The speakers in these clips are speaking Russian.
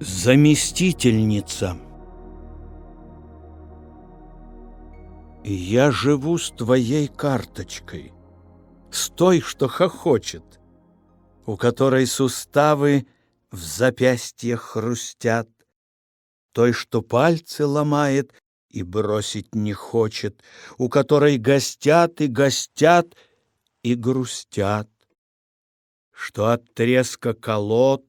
Заместительница. Я живу с твоей карточкой, С той, что хохочет, У которой суставы в запястьях хрустят, Той, что пальцы ломает и бросить не хочет, У которой гостят и гостят и грустят, Что от треска колод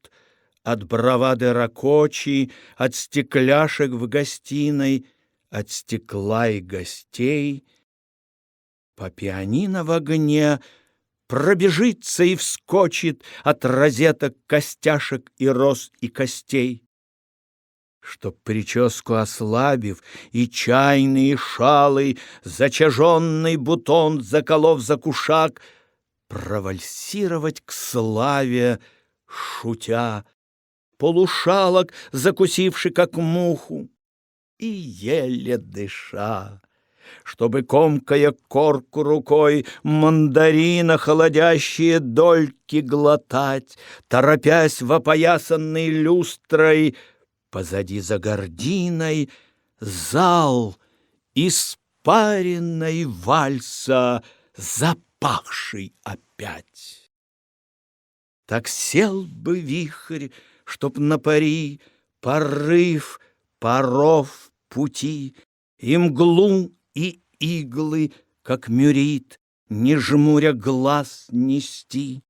от бравады ракочи, от стекляшек в гостиной, от стекла и гостей. По пианино в огне пробежится и вскочит от розеток костяшек и роз и костей. Чтоб прическу ослабив, и чайный, и шалый, Зачаженный бутон, заколов за кушак, Провальсировать к славе, шутя, полушалок, закусивший как муху, и еле дыша, чтобы, комкая корку рукой, мандарина холодящие дольки глотать, торопясь в опоясанной люстрой, позади за гординой зал испаренной вальса, запахший опять. Так сел бы вихрь чтоб на пари порыв паров пути, и мглу, и иглы, как мюрит, не жмуря глаз нести.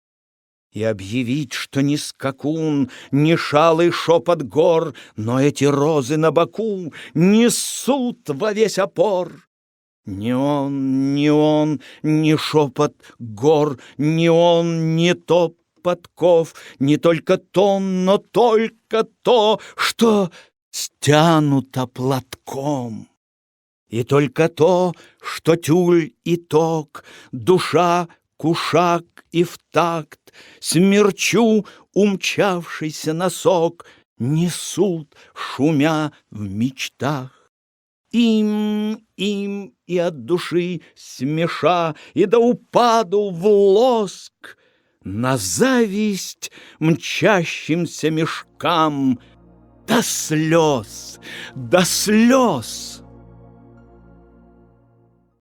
И объявить, что не скакун, не шалый шепот гор, Но эти розы на боку несут во весь опор. Не он, не он, не шепот гор, не он, не топ подков, не только то, но только то, что стянуто платком. И только то, что тюль и ток, душа, кушак и в такт, смерчу умчавшийся носок, несут, шумя в мечтах. Им, им и от души смеша, и до упаду в лоск — на зависть мчащимся мешкам до слез, до слез.